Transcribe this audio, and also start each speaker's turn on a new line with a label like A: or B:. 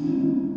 A: you.